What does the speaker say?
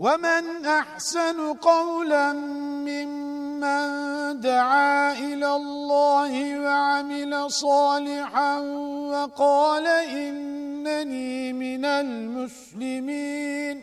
ومن أحسن قولا ممن دعا إلى الله وعمل صالحا وقال إنني من المسلمين